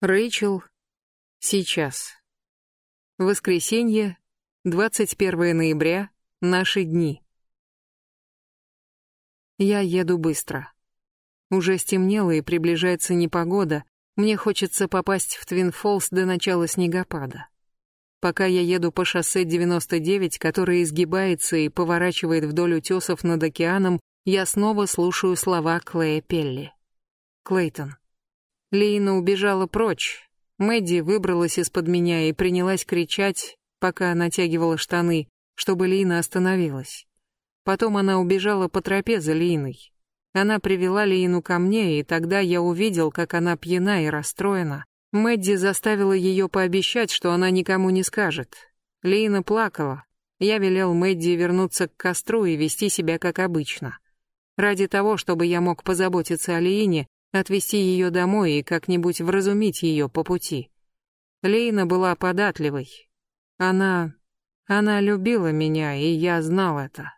Рэйчел. Сейчас. Воскресенье, 21 ноября, наши дни. Я еду быстро. Уже стемнело и приближается непогода. Мне хочется попасть в Твин-Фоллс до начала снегопада. Пока я еду по шоссе 99, которое изгибается и поворачивает вдоль утесов над океаном, я снова слушаю слова Клея Пелли. Клейтон. Лина убежала прочь. Мэдди выбралась из-под меня и принялась кричать, пока натягивала штаны, чтобы Лина остановилась. Потом она убежала по тропе за Линой. Она привела Лину ко мне, и тогда я увидел, как она пьяна и расстроена. Мэдди заставила ее пообещать, что она никому не скажет. Лина плакала. Я велел Мэдди вернуться к костру и вести себя как обычно. Ради того, чтобы я мог позаботиться о Лине, отвезти ее домой и как-нибудь вразумить ее по пути. Лейна была податливой. Она... она любила меня, и я знал это.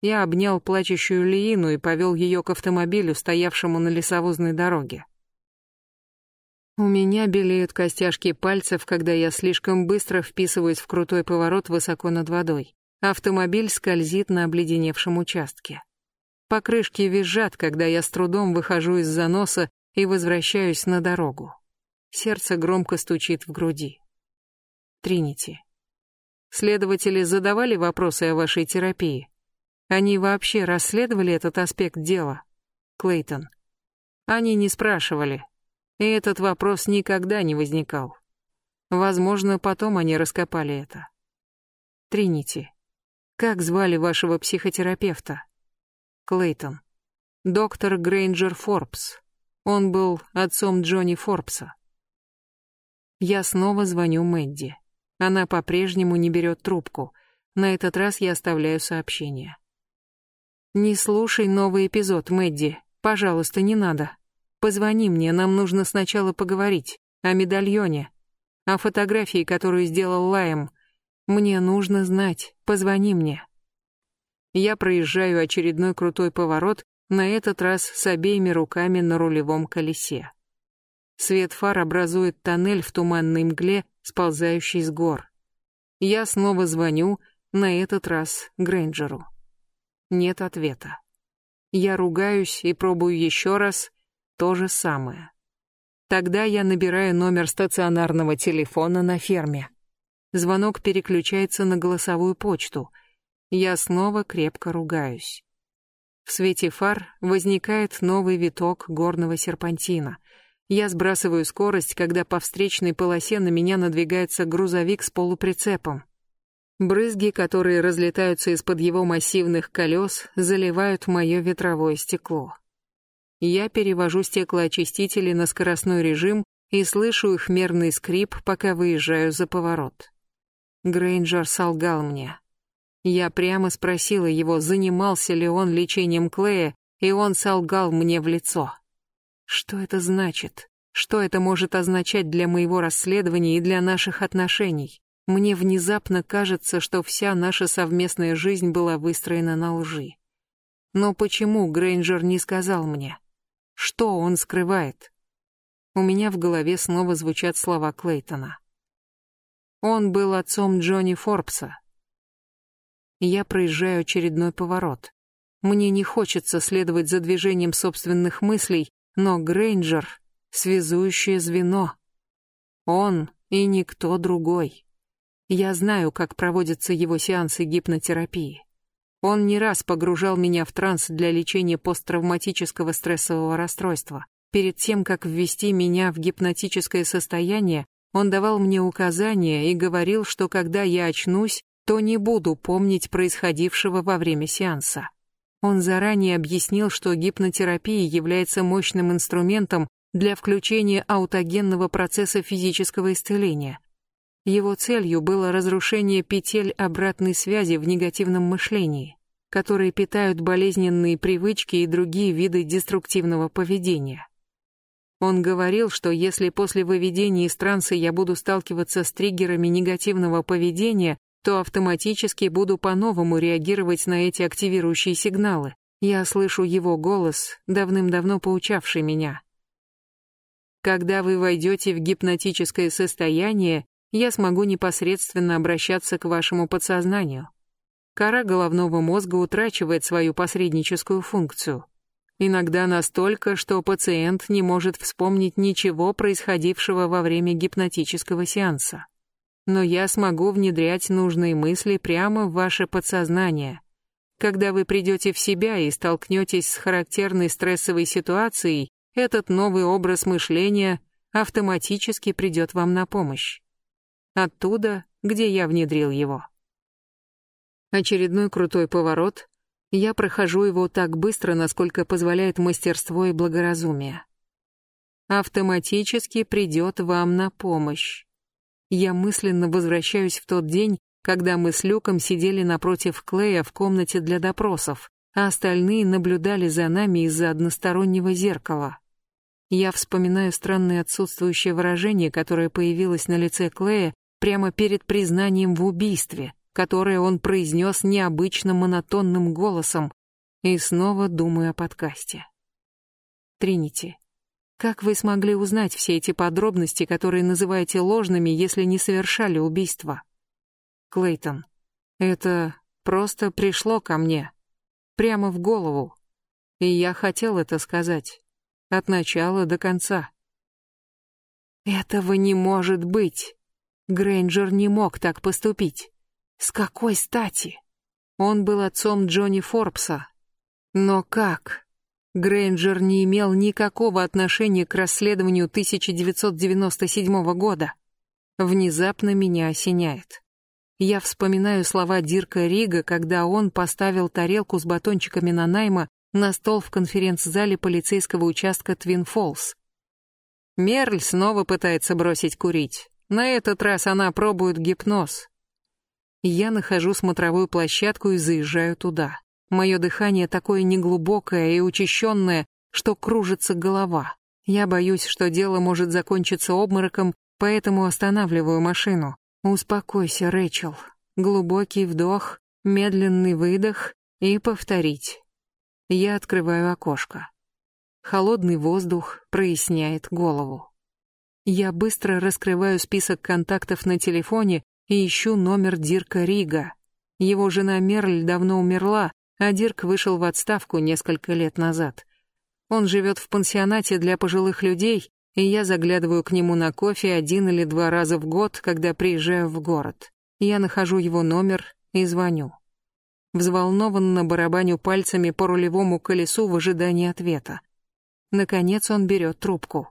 Я обнял плачущую Лиину и повел ее к автомобилю, стоявшему на лесовозной дороге. У меня белеют костяшки пальцев, когда я слишком быстро вписываюсь в крутой поворот высоко над водой. Автомобиль скользит на обледеневшем участке. Покрышки визжат, когда я с трудом выхожу из заноса и возвращаюсь на дорогу. Сердце громко стучит в груди. Тринити. Следователи задавали вопросы о вашей терапии. Они вообще расследовали этот аспект дела? Клейтон. Они не спрашивали. И этот вопрос никогда не возникал. Возможно, потом они раскопали это. Тринити. Как звали вашего психотерапевта? Клейтон. Доктор Грейнджер Форбс. Он был отцом Джонни Форбса. Я снова звоню Мэдди. Она по-прежнему не берет трубку. На этот раз я оставляю сообщение. «Не слушай новый эпизод, Мэдди. Пожалуйста, не надо. Позвони мне, нам нужно сначала поговорить. О медальоне. О фотографии, которую сделал Лайм. Мне нужно знать. Позвони мне». Я проезжаю очередной крутой поворот, на этот раз с обеими руками на рулевом колесе. Свет фар образует тоннель в туманной мгле, сползающий с гор. Я снова звоню, на этот раз Грейнджеру. Нет ответа. Я ругаюсь и пробую еще раз то же самое. Тогда я набираю номер стационарного телефона на ферме. Звонок переключается на голосовую почту — я снова крепко ругаюсь. В свете фар возникает новый виток горного серпантина. Я сбрасываю скорость, когда по встречной полосе на меня надвигается грузовик с полуприцепом. Брызги, которые разлетаются из-под его массивных колес, заливают мое ветровое стекло. Я перевожу стеклоочистители на скоростной режим и слышу их мерный скрип, пока выезжаю за поворот. Грейнджер солгал мне. Я прямо спросила его, занимался ли он лечением Клея, и он солгал мне в лицо. Что это значит? Что это может означать для моего расследования и для наших отношений? Мне внезапно кажется, что вся наша совместная жизнь была выстроена на лжи. Но почему Грейнджер не сказал мне? Что он скрывает? У меня в голове снова звучат слова Клейтона. Он был отцом Джонни Форбса, я проезжаю очередной поворот. Мне не хочется следовать за движением собственных мыслей, но Грейнджер — связующее звено. Он и никто другой. Я знаю, как проводятся его сеансы гипнотерапии. Он не раз погружал меня в транс для лечения посттравматического стрессового расстройства. Перед тем, как ввести меня в гипнотическое состояние, он давал мне указания и говорил, что когда я очнусь, то не буду помнить происходившего во время сеанса. Он заранее объяснил, что гипнотерапия является мощным инструментом для включения аутогенного процесса физического исцеления. Его целью было разрушение петель обратной связи в негативном мышлении, которые питают болезненные привычки и другие виды деструктивного поведения. Он говорил, что если после выведения из транса я буду сталкиваться с триггерами негативного поведения, то автоматически буду по-новому реагировать на эти активирующие сигналы. Я слышу его голос, давным-давно поучавший меня. Когда вы войдете в гипнотическое состояние, я смогу непосредственно обращаться к вашему подсознанию. Кора головного мозга утрачивает свою посредническую функцию. Иногда настолько, что пациент не может вспомнить ничего происходившего во время гипнотического сеанса. Но я смогу внедрять нужные мысли прямо в ваше подсознание. Когда вы придете в себя и столкнетесь с характерной стрессовой ситуацией, этот новый образ мышления автоматически придет вам на помощь. Оттуда, где я внедрил его. Очередной крутой поворот, я прохожу его так быстро, насколько позволяет мастерство и благоразумие. Автоматически придет вам на помощь. Я мысленно возвращаюсь в тот день, когда мы с Люком сидели напротив Клея в комнате для допросов, а остальные наблюдали за нами из-за одностороннего зеркала. Я вспоминаю странное отсутствующее выражение, которое появилось на лице Клея прямо перед признанием в убийстве, которое он произнес необычно монотонным голосом, и снова думаю о подкасте. Тринити, как вы смогли узнать все эти подробности, которые называете ложными, если не совершали убийство? Клейтон, это просто пришло ко мне, прямо в голову, и я хотел это сказать, от начала до конца. Этого не может быть. Грейнджер не мог так поступить. С какой стати? Он был отцом Джонни Форбса. Но как? Грейнджер не имел никакого отношения к расследованию 1997 года. Внезапно меня осеняет. Я вспоминаю слова Дирка Рига, когда он поставил тарелку с батончиками на найма на стол в конференц-зале полицейского участка Твин Фолс. Мерль снова пытается бросить курить. На этот раз она пробует гипноз. Я нахожу смотровую площадку и заезжаю туда. Мое дыхание такое неглубокое и учащенное, что кружится голова. Я боюсь, что дело может закончиться обмороком, поэтому останавливаю машину. Успокойся, Рэйчел. Глубокий вдох, медленный выдох и повторить. Я открываю окошко. Холодный воздух проясняет голову. Я быстро раскрываю список контактов на телефоне и ищу номер Дирка Рига. Его жена Мерль давно умерла, а Дирк вышел в отставку несколько лет назад. Он живет в пансионате для пожилых людей, и я заглядываю к нему на кофе один или два раза в год, когда приезжаю в город. Я нахожу его номер и звоню. Взволнованно барабаню пальцами по рулевому колесу в ожидании ответа. Наконец он берет трубку.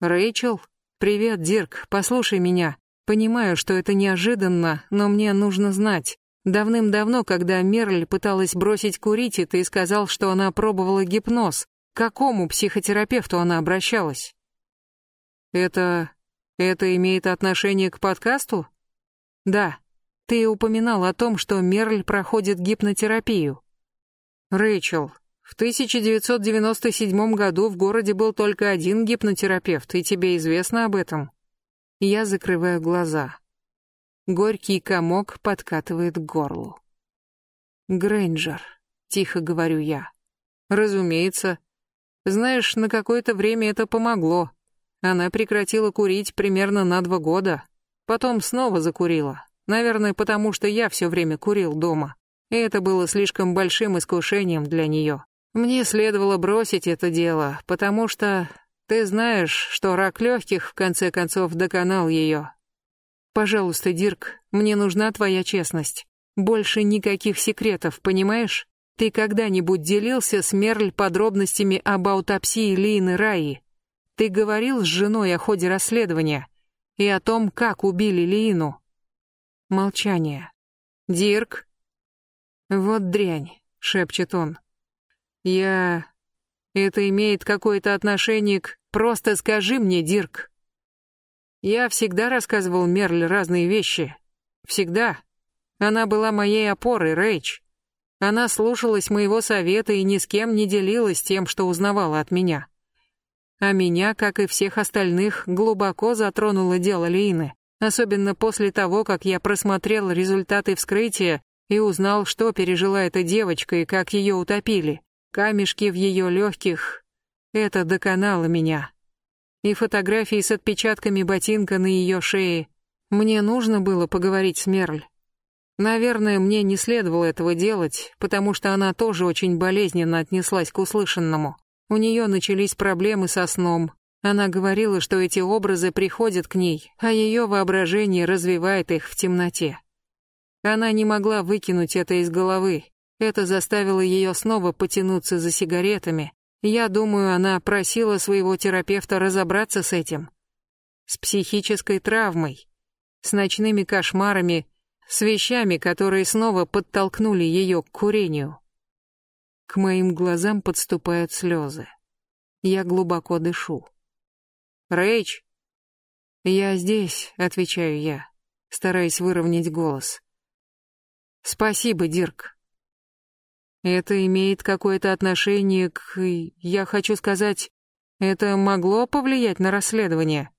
«Рэйчел? Привет, Дирк, послушай меня. Понимаю, что это неожиданно, но мне нужно знать. Давным-давно, когда Мерль пыталась бросить курить, и ты сказал, что она пробовала гипноз. К какому психотерапевту она обращалась? Это... это имеет отношение к подкасту? Да. Ты упоминал о том, что Мерль проходит гипнотерапию. Рэйчел, в 1997 году в городе был только один гипнотерапевт, и тебе известно об этом? Я закрываю глаза. Горький комок подкатывает к горлу. «Грейнджер», — тихо говорю я. «Разумеется. Знаешь, на какое-то время это помогло. Она прекратила курить примерно на два года. Потом снова закурила. Наверное, потому что я все время курил дома. И это было слишком большим искушением для нее. Мне следовало бросить это дело, потому что ты знаешь, что рак легких в конце концов доконал ее. Пожалуйста, Дирк, мне нужна твоя честность. Больше никаких секретов, понимаешь? Ты когда-нибудь делился с Мерль подробностями об аутопсии Лины Раи? Ты говорил с женой о ходе расследования и о том, как убили Лину? Молчание. Дирк? Вот дрянь, шепчет он. Я... Это имеет какое-то отношение к... Просто скажи мне, Дирк. Я всегда рассказывал Мерль разные вещи. Всегда. Она была моей опорой, Рэйч. Она слушалась моего совета и ни с кем не делилась тем, что узнавала от меня. А меня, как и всех остальных, глубоко затронуло дело Лины, особенно после того, как я просмотрел результаты вскрытия и узнал, что пережила эта девочка и как ее утопили. Камешки в ее легких, это доконало меня. И фотографии с отпечатками ботинка на ее шее. Мне нужно было поговорить с Мерль. Наверное, мне не следовало этого делать, потому что она тоже очень болезненно отнеслась к услышанному. У нее начались проблемы со сном. Она говорила, что эти образы приходят к ней, а ее воображение развивает их в темноте. Она не могла выкинуть это из головы. Это заставило ее снова потянуться за сигаретами. Я думаю, она просила своего терапевта разобраться с этим. С психической травмой, с ночными кошмарами, с вещами, которые снова подтолкнули ее к курению. К моим глазам подступают слезы. Я глубоко дышу. «Рэйч!» «Я здесь», — отвечаю я, стараясь выровнять голос. «Спасибо, Дирк». Это имеет какое-то отношение к... Я хочу сказать, это могло повлиять на расследование?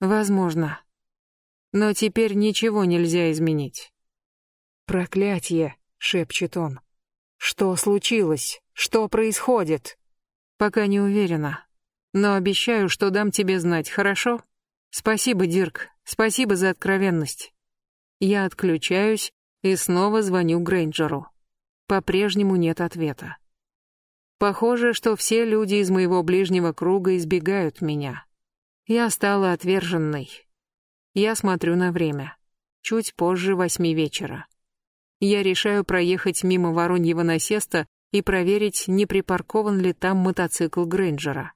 Возможно. Но теперь ничего нельзя изменить. «Проклятье!» — шепчет он. «Что случилось? Что происходит?» «Пока не уверена. Но обещаю, что дам тебе знать, хорошо? Спасибо, Дирк. Спасибо за откровенность». Я отключаюсь и снова звоню Грейнджеру. По-прежнему нет ответа. Похоже, что все люди из моего ближнего круга избегают меня. Я стала отверженной, я смотрю на время. Чуть позже восьми вечера. Я решаю проехать мимо Вороньего насеста и проверить, не припаркован ли там мотоцикл Грейнджера.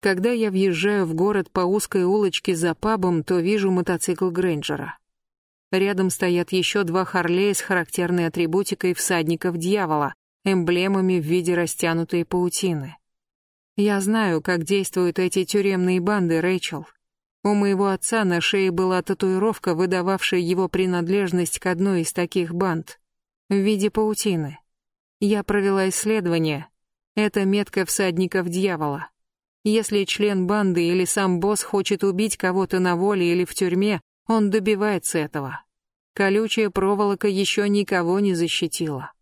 Когда я въезжаю в город по узкой улочке за пабом, то вижу мотоцикл Грейнджера. Рядом стоят еще два Харлея с характерной атрибутикой всадников дьявола, эмблемами в виде растянутой паутины. Я знаю, как действуют эти тюремные банды, Рэйчел. У моего отца на шее была татуировка, выдававшая его принадлежность к одной из таких банд. В виде паутины. Я провела исследование. Это метка всадников дьявола. Если член банды или сам босс хочет убить кого-то на воле или в тюрьме, он добивается этого. Колючая проволока еще никого не защитила.